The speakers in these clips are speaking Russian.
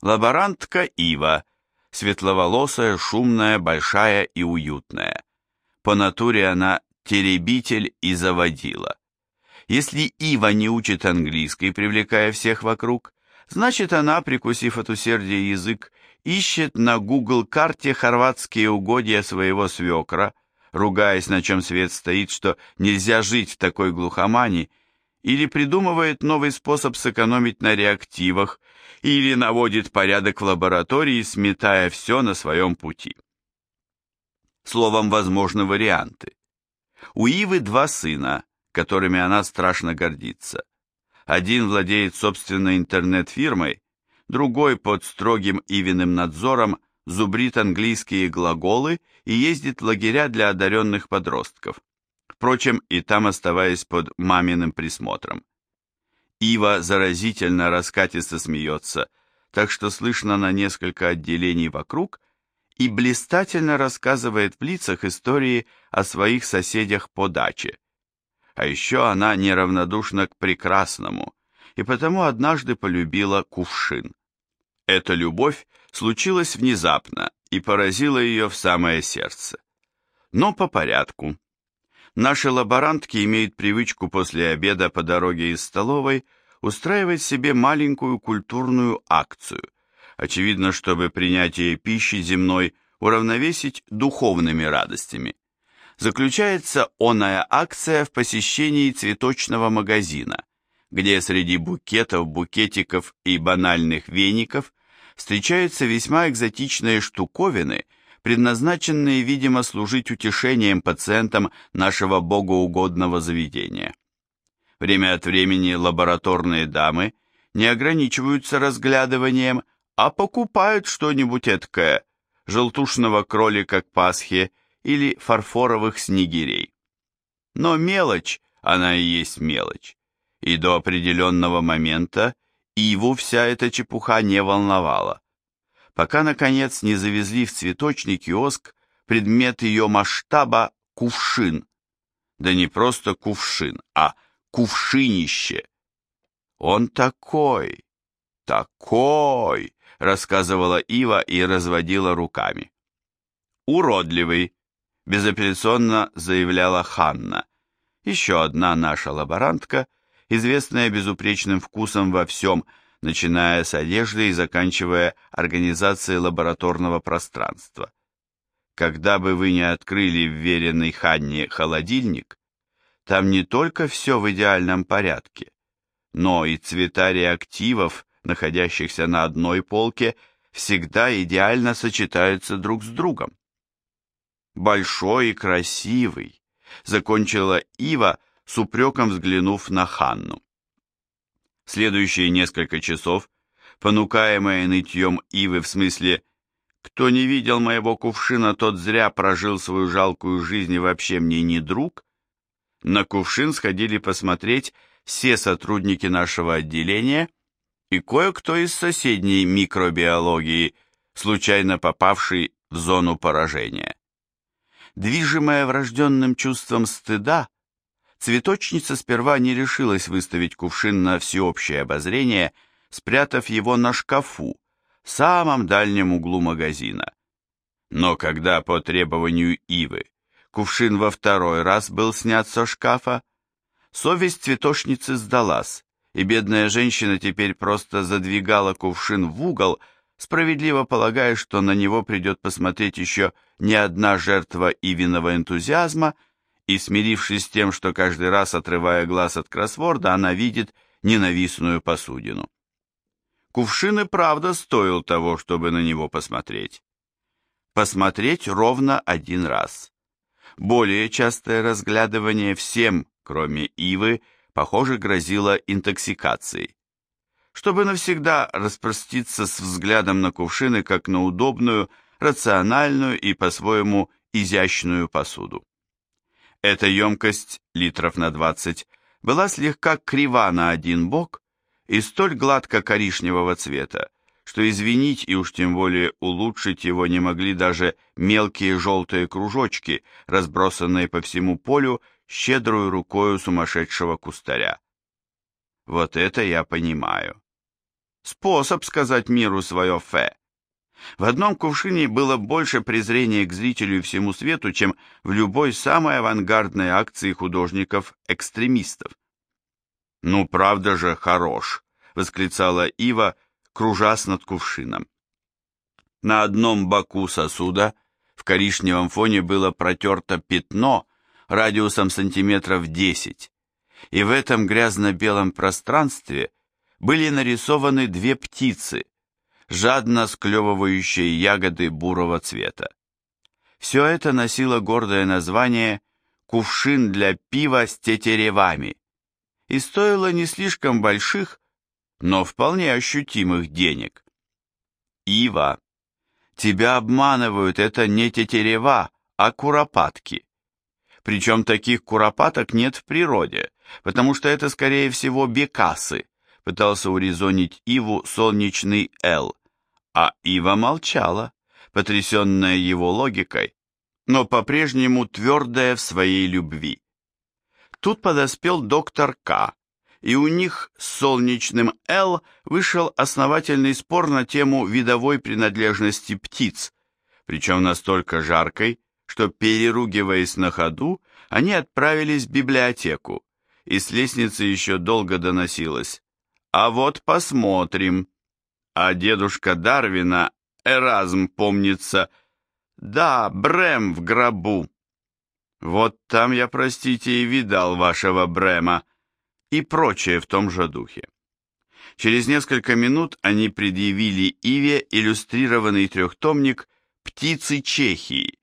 Лаборантка Ива, светловолосая, шумная, большая и уютная. По натуре она теребитель и заводила. Если Ива не учит английский, привлекая всех вокруг, значит она, прикусив от усердия язык, ищет на Google карте хорватские угодья своего свекра, ругаясь, на чем свет стоит, что нельзя жить в такой глухомане, или придумывает новый способ сэкономить на реактивах, или наводит порядок в лаборатории, сметая все на своем пути. Словом, возможны варианты. У Ивы два сына, которыми она страшно гордится. Один владеет собственной интернет-фирмой, другой под строгим Ивиным надзором зубрит английские глаголы и ездит в лагеря для одаренных подростков, впрочем, и там оставаясь под маминым присмотром. Ива заразительно раскатисто смеется, так что слышно на несколько отделений вокруг, и блистательно рассказывает в лицах истории о своих соседях по даче. А еще она неравнодушна к прекрасному, и потому однажды полюбила кувшин. Эта любовь случилась внезапно и поразила ее в самое сердце. Но по порядку. Наши лаборантки имеют привычку после обеда по дороге из столовой устраивать себе маленькую культурную акцию, очевидно, чтобы принятие пищи земной уравновесить духовными радостями. Заключается оная акция в посещении цветочного магазина, где среди букетов, букетиков и банальных веников встречаются весьма экзотичные штуковины, предназначенные, видимо, служить утешением пациентам нашего богоугодного заведения. Время от времени лабораторные дамы не ограничиваются разглядыванием, а покупают что-нибудь эткое, желтушного кролика к Пасхе или фарфоровых снегирей. Но мелочь, она и есть мелочь, и до определенного момента Иву вся эта чепуха не волновала, пока, наконец, не завезли в цветочный киоск предмет ее масштаба кувшин. Да не просто кувшин, а кувшинище. Он такой, такой, рассказывала Ива и разводила руками. Уродливый, безапелляционно заявляла Ханна, еще одна наша лаборантка, известная безупречным вкусом во всем, начиная с одежды и заканчивая организацией лабораторного пространства. Когда бы вы не открыли вверенный Ханне холодильник, там не только все в идеальном порядке, но и цвета реактивов, находящихся на одной полке, всегда идеально сочетаются друг с другом. Большой и красивый, закончила Ива, с упреком взглянув на Ханну. Следующие несколько часов, понукаемые нытьем Ивы в смысле «Кто не видел моего кувшина, тот зря прожил свою жалкую жизнь и вообще мне не друг», на кувшин сходили посмотреть все сотрудники нашего отделения и кое-кто из соседней микробиологии, случайно попавший в зону поражения. Движимая врожденным чувством стыда, цветочница сперва не решилась выставить кувшин на всеобщее обозрение, спрятав его на шкафу, в самом дальнем углу магазина. Но когда по требованию Ивы кувшин во второй раз был снят со шкафа, совесть цветочницы сдалась, и бедная женщина теперь просто задвигала кувшин в угол, справедливо полагая, что на него придет посмотреть еще не одна жертва Ивиного энтузиазма, и, смирившись с тем, что каждый раз, отрывая глаз от кроссворда, она видит ненавистную посудину. Кувшин и правда стоил того, чтобы на него посмотреть. Посмотреть ровно один раз. Более частое разглядывание всем, кроме Ивы, похоже, грозило интоксикацией. Чтобы навсегда распроститься с взглядом на кувшины как на удобную, рациональную и по-своему изящную посуду. Эта емкость, литров на 20, была слегка крива на один бок и столь гладко-коричневого цвета, что извинить и уж тем более улучшить его не могли даже мелкие желтые кружочки, разбросанные по всему полю щедрую рукою сумасшедшего кустаря. Вот это я понимаю. способ сказать миру свое «фе». В одном кувшине было больше презрения к зрителю и всему свету, чем в любой самой авангардной акции художников-экстремистов. «Ну, правда же, хорош!» — восклицала Ива, кружась над кувшином. На одном боку сосуда в коричневом фоне было протерто пятно радиусом сантиметров десять, и в этом грязно-белом пространстве были нарисованы две птицы, жадно склевывающие ягоды бурого цвета. Все это носило гордое название «Кувшин для пива с тетеревами» и стоило не слишком больших, но вполне ощутимых денег. Ива, тебя обманывают, это не тетерева, а куропатки. Причем таких куропаток нет в природе, потому что это, скорее всего, бекасы, пытался урезонить Иву солнечный Эл, а Ива молчала, потрясенная его логикой, но по-прежнему твердая в своей любви. Тут подоспел доктор К, и у них с солнечным Л вышел основательный спор на тему видовой принадлежности птиц, причем настолько жаркой, что, переругиваясь на ходу, они отправились в библиотеку, и с лестницы еще долго доносилось. «А вот посмотрим». А дедушка Дарвина, Эразм, помнится, «Да, Брэм в гробу». Вот там я, простите, и видал вашего Брема и прочее в том же духе. Через несколько минут они предъявили Иве иллюстрированный трехтомник «Птицы Чехии»,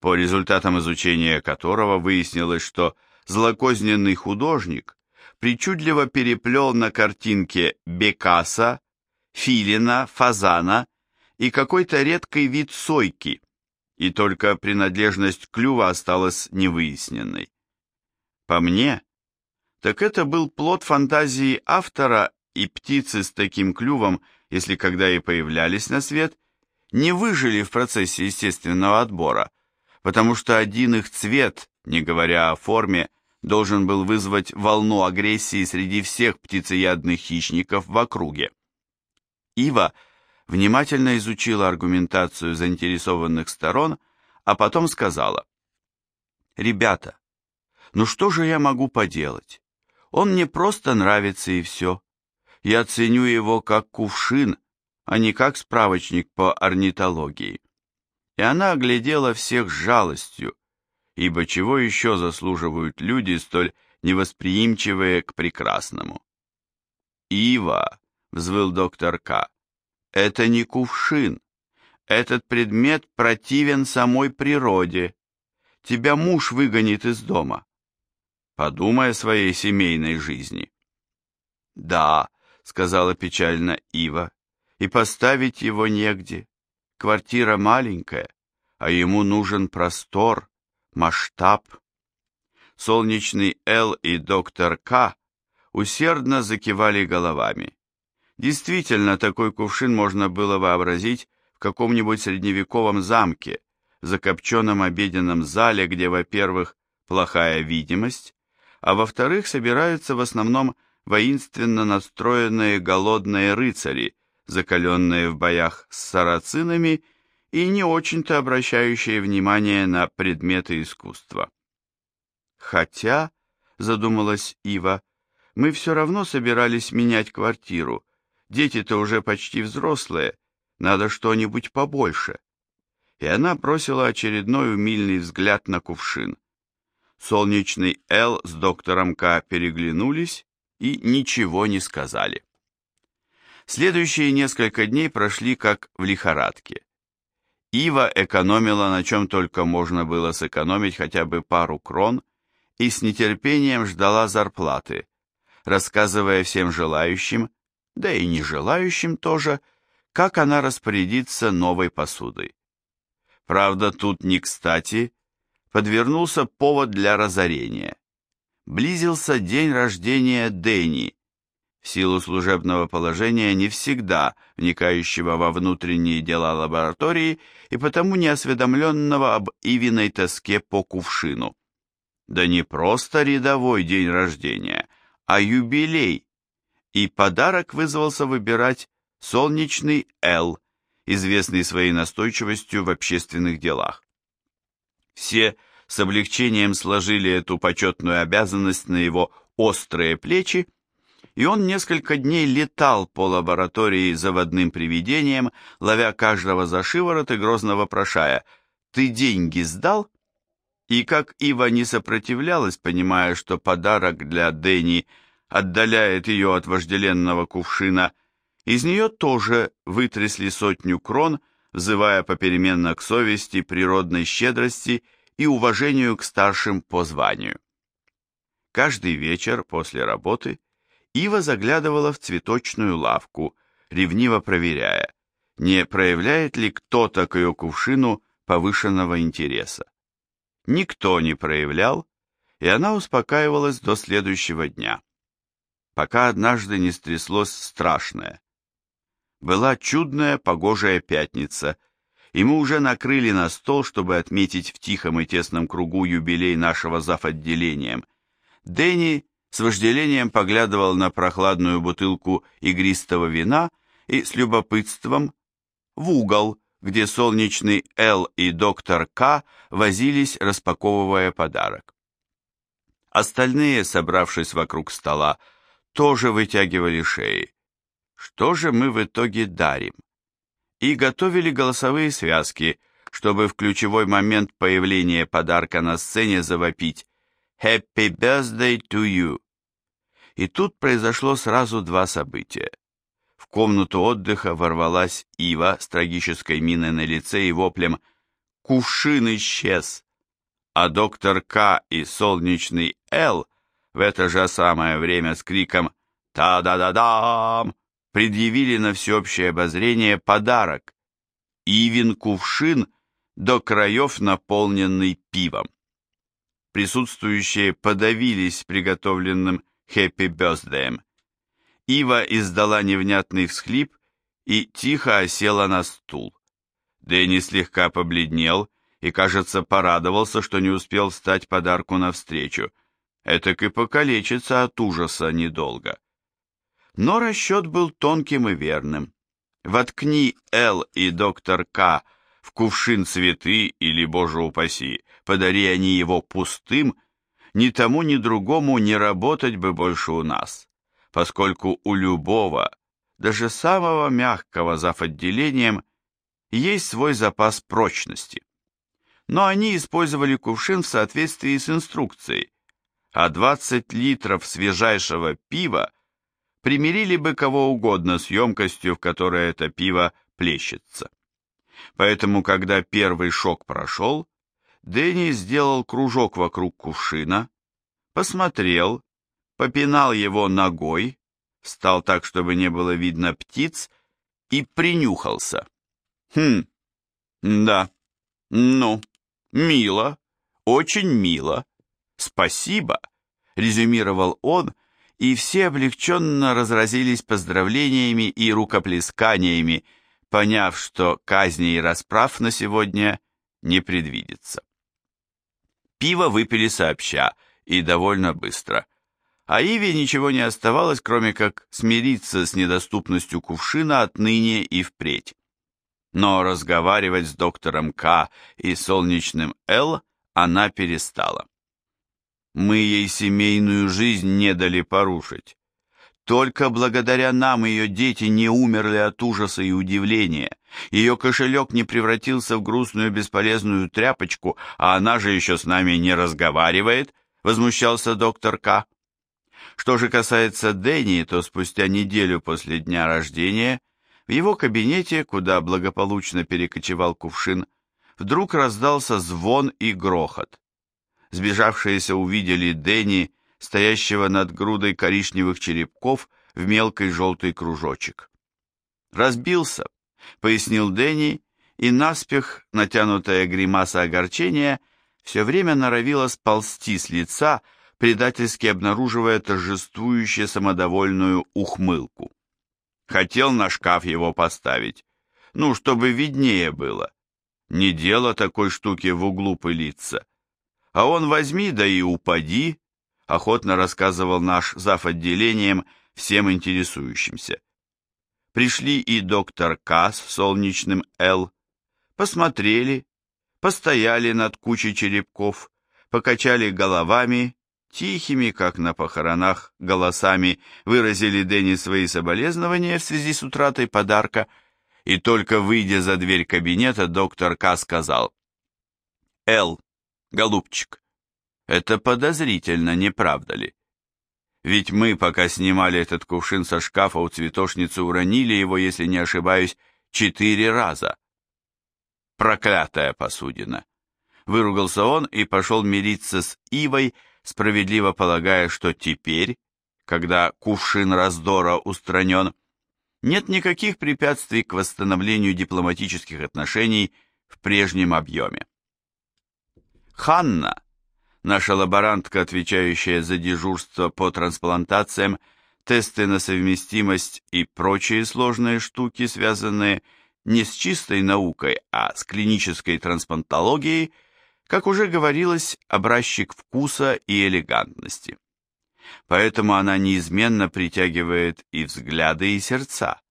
по результатам изучения которого выяснилось, что злокозненный художник причудливо переплел на картинке бекаса, филина, фазана и какой-то редкий вид сойки, и только принадлежность клюва осталась невыясненной. По мне, так это был плод фантазии автора, и птицы с таким клювом, если когда и появлялись на свет, не выжили в процессе естественного отбора, потому что один их цвет, не говоря о форме, должен был вызвать волну агрессии среди всех птицеядных хищников в округе. Ива внимательно изучила аргументацию заинтересованных сторон, а потом сказала, «Ребята, ну что же я могу поделать? Он мне просто нравится и все. Я ценю его как кувшин, а не как справочник по орнитологии. И она оглядела всех с жалостью, ибо чего еще заслуживают люди, столь невосприимчивые к прекрасному? «Ива», — взвыл доктор К., — «это не кувшин. Этот предмет противен самой природе. Тебя муж выгонит из дома. Подумай о своей семейной жизни. Да, сказала печально Ива, и поставить его негде. Квартира маленькая, а ему нужен простор, масштаб. Солнечный Л и доктор К усердно закивали головами. Действительно, такой кувшин можно было вообразить в каком-нибудь средневековом замке, в закопченном обеденном зале, где, во-первых, плохая видимость, а во-вторых, собираются в основном воинственно настроенные голодные рыцари, закаленные в боях с сарацинами и не очень-то обращающие внимание на предметы искусства. Хотя, задумалась Ива, мы все равно собирались менять квартиру, дети-то уже почти взрослые, надо что-нибудь побольше. И она бросила очередной умильный взгляд на кувшин. Солнечный Л с доктором К переглянулись и ничего не сказали. Следующие несколько дней прошли как в лихорадке. Ива экономила на чем только можно было сэкономить хотя бы пару крон и с нетерпением ждала зарплаты, рассказывая всем желающим, да и не желающим тоже, как она распорядится новой посудой. Правда, тут не кстати подвернулся повод для разорения. Близился день рождения Дэнни, в силу служебного положения не всегда вникающего во внутренние дела лаборатории и потому неосведомленного об Ивиной тоске по кувшину. Да не просто рядовой день рождения, а юбилей, и подарок вызвался выбирать солнечный Л, известный своей настойчивостью в общественных делах. Все с облегчением сложили эту почетную обязанность на его острые плечи, и он несколько дней летал по лаборатории заводным привидением, ловя каждого за шиворот и грозно вопрошая «Ты деньги сдал?» И как Ива не сопротивлялась, понимая, что подарок для Дени отдаляет ее от вожделенного кувшина, из нее тоже вытрясли сотню крон, взывая попеременно к совести, природной щедрости и уважению к старшим по званию. Каждый вечер после работы Ива заглядывала в цветочную лавку, ревниво проверяя, не проявляет ли кто-то к ее кувшину повышенного интереса никто не проявлял, и она успокаивалась до следующего дня, пока однажды не стряслось страшное. Была чудная погожая пятница, и мы уже накрыли на стол, чтобы отметить в тихом и тесном кругу юбилей нашего завотделением. Дэнни с вожделением поглядывал на прохладную бутылку игристого вина и с любопытством в угол, где солнечный Л и доктор К возились, распаковывая подарок. Остальные, собравшись вокруг стола, тоже вытягивали шеи. Что же мы в итоге дарим? И готовили голосовые связки, чтобы в ключевой момент появления подарка на сцене завопить «Happy birthday to you!». И тут произошло сразу два события комнату отдыха ворвалась Ива с трагической миной на лице и воплем «Кувшин исчез!» А доктор К и солнечный Л в это же самое время с криком «Та-да-да-дам!» Предъявили на всеобщее обозрение подарок – Ивин кувшин до краев наполненный пивом. Присутствующие подавились приготовленным «Хэппи Бёздеем», Ива издала невнятный всхлип и тихо осела на стул. Дэнни слегка побледнел и, кажется, порадовался, что не успел встать подарку навстречу. Этак и покалечится от ужаса недолго. Но расчет был тонким и верным. Воткни Л и доктор К в кувшин цветы или, боже упаси, подари они его пустым, ни тому, ни другому не работать бы больше у нас поскольку у любого, даже самого мягкого зав. отделением, есть свой запас прочности. Но они использовали кувшин в соответствии с инструкцией, а 20 литров свежайшего пива примирили бы кого угодно с емкостью, в которой это пиво плещется. Поэтому, когда первый шок прошел, Дэнни сделал кружок вокруг кувшина, посмотрел попинал его ногой, встал так, чтобы не было видно птиц, и принюхался. Хм, да, ну, мило, очень мило, спасибо, резюмировал он, и все облегченно разразились поздравлениями и рукоплесканиями, поняв, что казни и расправ на сегодня не предвидится. Пиво выпили сообща и довольно быстро – а Иве ничего не оставалось, кроме как смириться с недоступностью кувшина отныне и впредь. Но разговаривать с доктором К и солнечным Л она перестала. Мы ей семейную жизнь не дали порушить. Только благодаря нам ее дети не умерли от ужаса и удивления. Ее кошелек не превратился в грустную бесполезную тряпочку, а она же еще с нами не разговаривает, возмущался доктор К. Что же касается Дэнни, то спустя неделю после дня рождения в его кабинете, куда благополучно перекочевал кувшин, вдруг раздался звон и грохот. Сбежавшиеся увидели Дэнни, стоящего над грудой коричневых черепков в мелкий желтый кружочек. «Разбился», — пояснил Дэнни, и наспех натянутая гримаса огорчения все время норовила сползти с лица, предательски обнаруживая торжествующую самодовольную ухмылку. Хотел на шкаф его поставить, ну, чтобы виднее было. Не дело такой штуки в углу пылиться. А он возьми, да и упади, охотно рассказывал наш зав. отделением всем интересующимся. Пришли и доктор К с солнечным Л, посмотрели, постояли над кучей черепков, покачали головами, тихими, как на похоронах, голосами выразили Дэнни свои соболезнования в связи с утратой подарка, и только выйдя за дверь кабинета, доктор К сказал, «Эл, голубчик, это подозрительно, не правда ли? Ведь мы, пока снимали этот кувшин со шкафа у цветошницы, уронили его, если не ошибаюсь, четыре раза. Проклятая посудина!» Выругался он и пошел мириться с Ивой, справедливо полагая, что теперь, когда кувшин раздора устранен, нет никаких препятствий к восстановлению дипломатических отношений в прежнем объеме. Ханна, наша лаборантка, отвечающая за дежурство по трансплантациям, тесты на совместимость и прочие сложные штуки, связанные не с чистой наукой, а с клинической трансплантологией, как уже говорилось, образчик вкуса и элегантности. Поэтому она неизменно притягивает и взгляды, и сердца.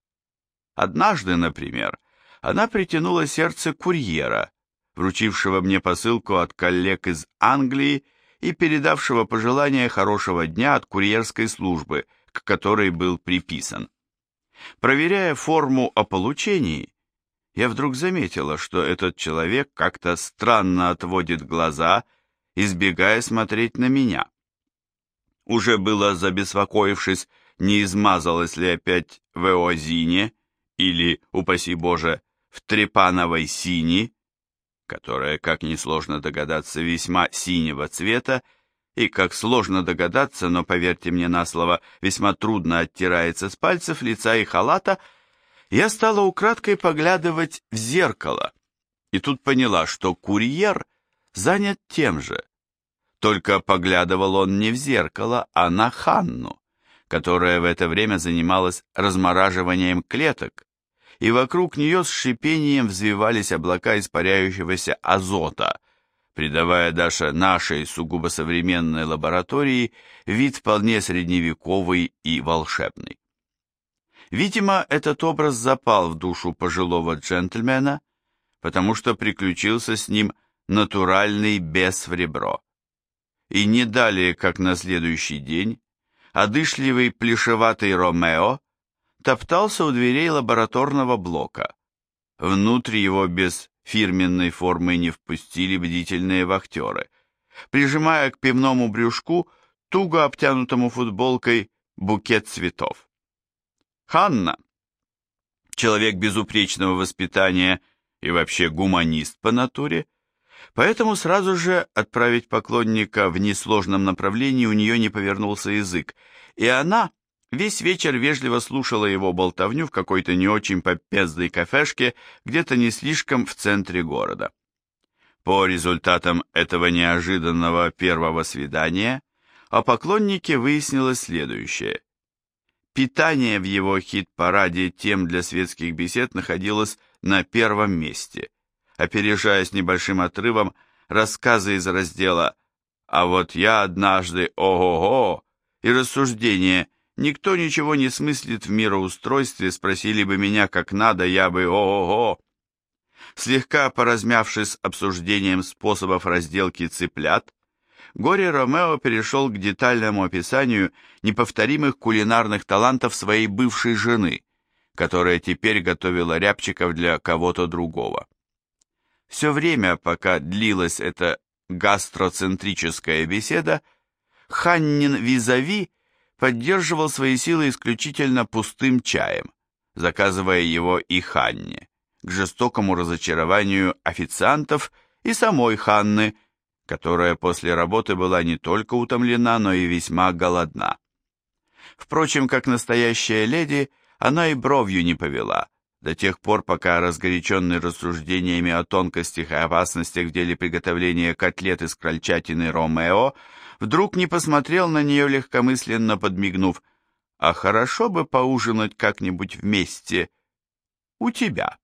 Однажды, например, она притянула сердце курьера, вручившего мне посылку от коллег из Англии и передавшего пожелание хорошего дня от курьерской службы, к которой был приписан. Проверяя форму о получении, я вдруг заметила, что этот человек как-то странно отводит глаза, избегая смотреть на меня. Уже было забеспокоившись, не измазалась ли опять в эозине или, упаси Боже, в трепановой сини, которая, как несложно догадаться, весьма синего цвета, и, как сложно догадаться, но, поверьте мне на слово, весьма трудно оттирается с пальцев лица и халата, я стала украдкой поглядывать в зеркало, и тут поняла, что курьер занят тем же. Только поглядывал он не в зеркало, а на Ханну, которая в это время занималась размораживанием клеток, и вокруг нее с шипением взвивались облака испаряющегося азота, придавая даже нашей сугубо современной лаборатории вид вполне средневековый и волшебный. Видимо, этот образ запал в душу пожилого джентльмена, потому что приключился с ним натуральный бес в ребро. И не далее, как на следующий день, одышливый плешеватый Ромео топтался у дверей лабораторного блока. Внутрь его без фирменной формы не впустили бдительные вахтеры, прижимая к пивному брюшку, туго обтянутому футболкой, букет цветов. Ханна, человек безупречного воспитания и вообще гуманист по натуре, поэтому сразу же отправить поклонника в несложном направлении у нее не повернулся язык, и она весь вечер вежливо слушала его болтовню в какой-то не очень попездой кафешке где-то не слишком в центре города. По результатам этого неожиданного первого свидания о поклоннике выяснилось следующее. Питание в его хит-параде тем для светских бесед находилось на первом месте, опережая с небольшим отрывом рассказы из раздела «А вот я однажды, ого-го!» и рассуждение «Никто ничего не смыслит в мироустройстве, спросили бы меня как надо, я бы ого-го!» Слегка поразмявшись обсуждением способов разделки цыплят, Горе Ромео перешел к детальному описанию неповторимых кулинарных талантов своей бывшей жены, которая теперь готовила рябчиков для кого-то другого. Все время, пока длилась эта гастроцентрическая беседа, Ханнин Визави поддерживал свои силы исключительно пустым чаем, заказывая его и Ханне, к жестокому разочарованию официантов и самой Ханны, которая после работы была не только утомлена, но и весьма голодна. Впрочем, как настоящая леди, она и бровью не повела, до тех пор, пока разгоряченный рассуждениями о тонкостях и опасностях в деле приготовления котлет из крольчатины Ромео вдруг не посмотрел на нее легкомысленно подмигнув, «А хорошо бы поужинать как-нибудь вместе у тебя».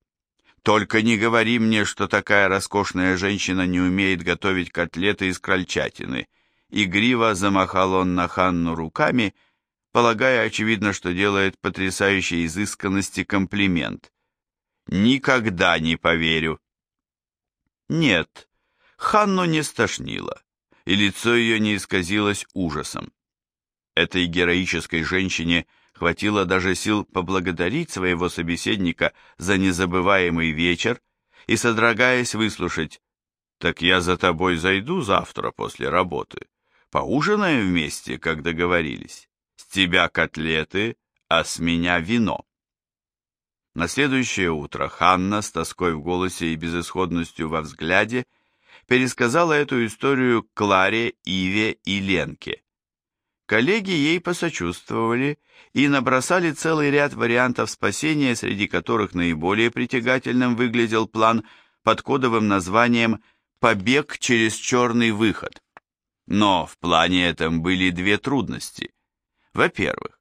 Только не говори мне, что такая роскошная женщина не умеет готовить котлеты из крольчатины. Игриво замахал он на Ханну руками, полагая, очевидно, что делает потрясающей изысканности комплимент. «Никогда не поверю». Нет, Ханну не стошнило, и лицо ее не исказилось ужасом. Этой героической женщине хватило даже сил поблагодарить своего собеседника за незабываемый вечер и, содрогаясь, выслушать «Так я за тобой зайду завтра после работы. Поужинаем вместе, как договорились. С тебя котлеты, а с меня вино». На следующее утро Ханна с тоской в голосе и безысходностью во взгляде пересказала эту историю Кларе, Иве и Ленке. Коллеги ей посочувствовали и набросали целый ряд вариантов спасения, среди которых наиболее притягательным выглядел план под кодовым названием «Побег через черный выход». Но в плане этом были две трудности. Во-первых,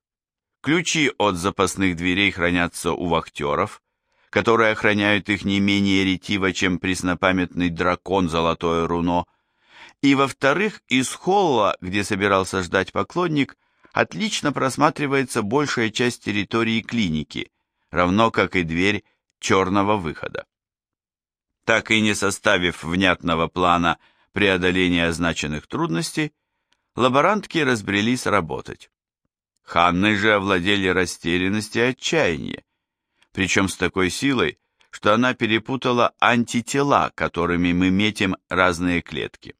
ключи от запасных дверей хранятся у вахтеров, которые охраняют их не менее ретиво, чем преснопамятный дракон Золотое Руно, и, во-вторых, из холла, где собирался ждать поклонник, отлично просматривается большая часть территории клиники, равно как и дверь черного выхода. Так и не составив внятного плана преодоления означенных трудностей, лаборантки разбрелись работать. Ханны же овладели растерянность и отчаяние, причем с такой силой, что она перепутала антитела, которыми мы метим разные клетки.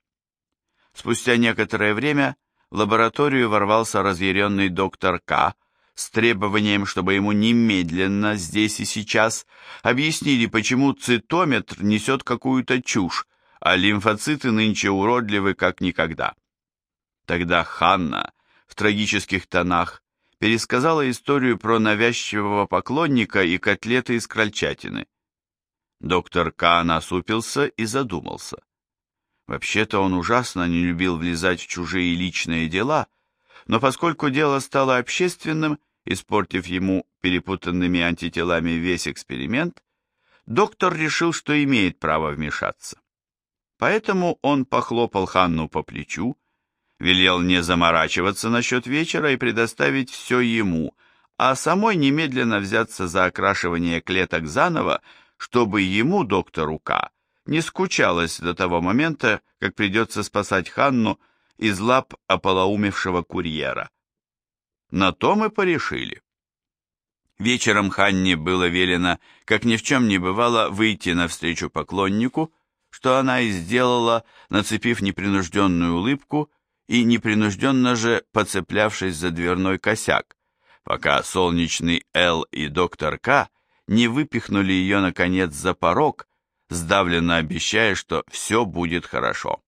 Спустя некоторое время в лабораторию ворвался разъяренный доктор К. с требованием, чтобы ему немедленно, здесь и сейчас, объяснили, почему цитометр несет какую-то чушь, а лимфоциты нынче уродливы как никогда. Тогда Ханна в трагических тонах пересказала историю про навязчивого поклонника и котлеты из крольчатины. Доктор К. насупился и задумался. Вообще-то он ужасно не любил влезать в чужие личные дела, но поскольку дело стало общественным, испортив ему перепутанными антителами весь эксперимент, доктор решил, что имеет право вмешаться. Поэтому он похлопал Ханну по плечу, велел не заморачиваться насчет вечера и предоставить все ему, а самой немедленно взяться за окрашивание клеток заново, чтобы ему, доктору К., не скучалось до того момента, как придется спасать Ханну из лап ополоумевшего курьера. На то мы порешили. Вечером Ханне было велено, как ни в чем не бывало, выйти навстречу поклоннику, что она и сделала, нацепив непринужденную улыбку и непринужденно же поцеплявшись за дверной косяк, пока солнечный Л и доктор К не выпихнули ее, наконец, за порог, сдавленно обещая, что все будет хорошо.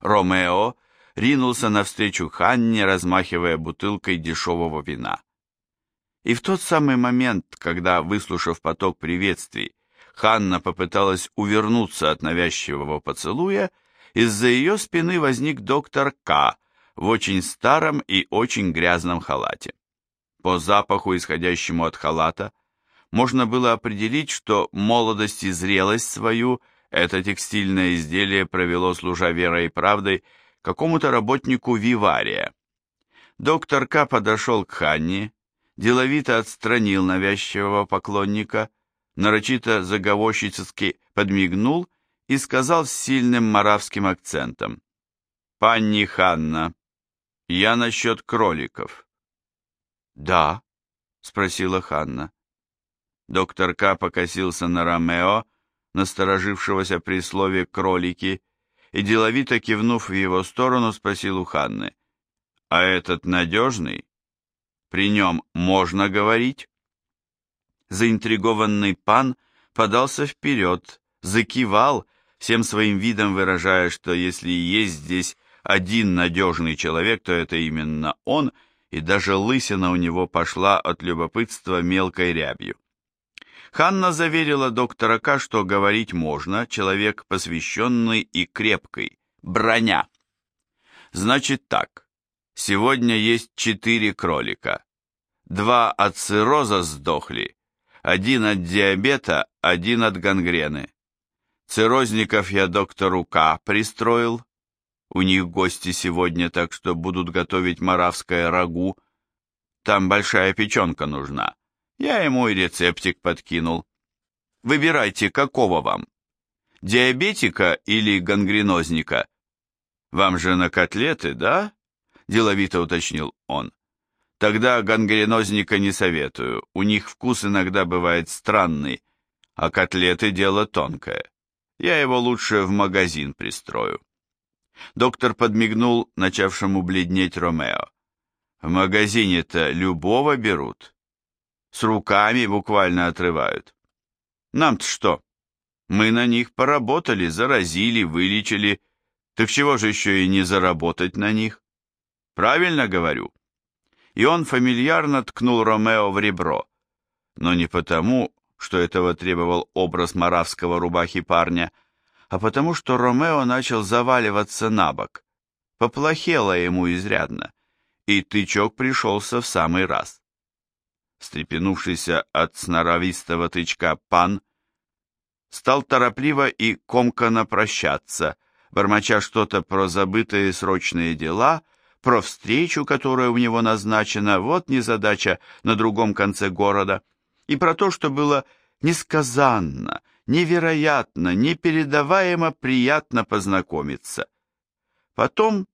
Ромео ринулся навстречу Ханне, размахивая бутылкой дешевого вина. И в тот самый момент, когда, выслушав поток приветствий, Ханна попыталась увернуться от навязчивого поцелуя, из-за ее спины возник доктор К. в очень старом и очень грязном халате. По запаху, исходящему от халата, можно было определить, что молодость и зрелость свою это текстильное изделие провело, служа верой и правдой, какому-то работнику вивария. Доктор К. подошел к Ханне, деловито отстранил навязчивого поклонника, нарочито заговорщически подмигнул и сказал с сильным маравским акцентом. «Панни Ханна, я насчет кроликов». «Да?» — спросила Ханна. Доктор К. покосился на Ромео, насторожившегося при слове «кролики», и, деловито кивнув в его сторону, спросил у Ханны, «А этот надежный? При нем можно говорить?» Заинтригованный пан подался вперед, закивал, всем своим видом выражая, что если есть здесь один надежный человек, то это именно он, и даже лысина у него пошла от любопытства мелкой рябью. Ханна заверила доктора К, что говорить можно, человек посвященный и крепкий, броня. Значит так, сегодня есть четыре кролика. Два от цирроза сдохли, один от диабета, один от гангрены. Циррозников я доктору К пристроил. У них гости сегодня, так что будут готовить маравское рагу. там большая печенка нужна. Я ему и рецептик подкинул. Выбирайте, какого вам. Диабетика или гангренозника? Вам же на котлеты, да? Деловито уточнил он. Тогда гангренозника не советую, у них вкус иногда бывает странный, а котлеты дело тонкое. Я его лучше в магазин пристрою. Доктор подмигнул начавшему бледнеть Ромео. В магазине-то любого берут. С руками буквально отрывают. Нам-то что? Мы на них поработали, заразили, вылечили. Так чего же еще и не заработать на них? Правильно говорю? И он фамильярно ткнул Ромео в ребро. Но не потому, что этого требовал образ маравского рубахи парня, а потому что Ромео начал заваливаться на бок. Поплохело ему изрядно, и тычок пришелся в самый раз. Стрепенувшийся от сноровистого тычка пан стал торопливо и комканно прощаться, бормоча что-то про забытые срочные дела, про встречу, которая у него назначена, вот незадача на другом конце города, и про то, что было несказанно, невероятно, непередаваемо приятно познакомиться. Потом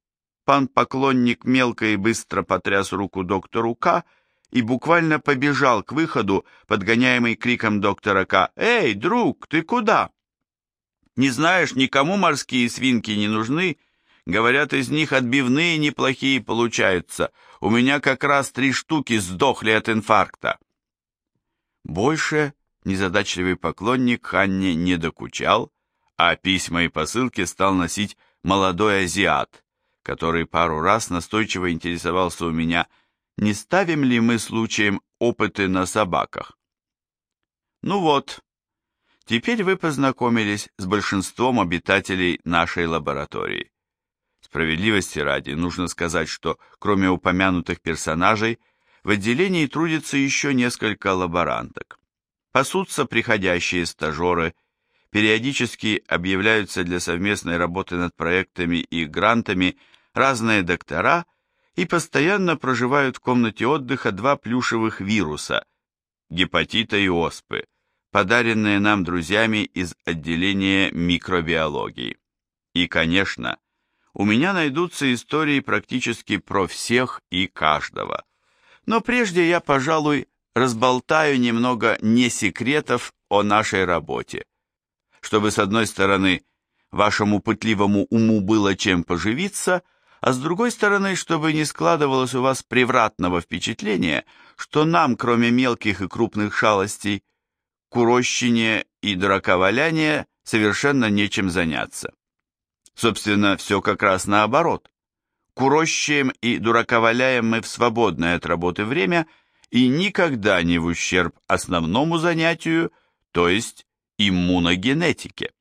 пан-поклонник мелко и быстро потряс руку доктору К., и буквально побежал к выходу, подгоняемый криком доктора К. «Эй, друг, ты куда?» «Не знаешь, никому морские свинки не нужны. Говорят, из них отбивные неплохие получаются. У меня как раз три штуки сдохли от инфаркта». Больше незадачливый поклонник Ханне не докучал, а письма и посылки стал носить молодой азиат, который пару раз настойчиво интересовался у меня – не ставим ли мы случаем опыты на собаках? Ну вот, теперь вы познакомились с большинством обитателей нашей лаборатории. Справедливости ради, нужно сказать, что кроме упомянутых персонажей, в отделении трудится еще несколько лаборанток. Пасутся приходящие стажеры, периодически объявляются для совместной работы над проектами и грантами разные доктора – и постоянно проживают в комнате отдыха два плюшевых вируса – гепатита и оспы, подаренные нам друзьями из отделения микробиологии. И, конечно, у меня найдутся истории практически про всех и каждого. Но прежде я, пожалуй, разболтаю немного не секретов о нашей работе, чтобы, с одной стороны, вашему пытливому уму было чем поживиться – а с другой стороны, чтобы не складывалось у вас превратного впечатления, что нам, кроме мелких и крупных шалостей, курощине и дураковаляния совершенно нечем заняться. Собственно, все как раз наоборот. Курощаем и дураковаляем мы в свободное от работы время и никогда не в ущерб основному занятию, то есть иммуногенетике.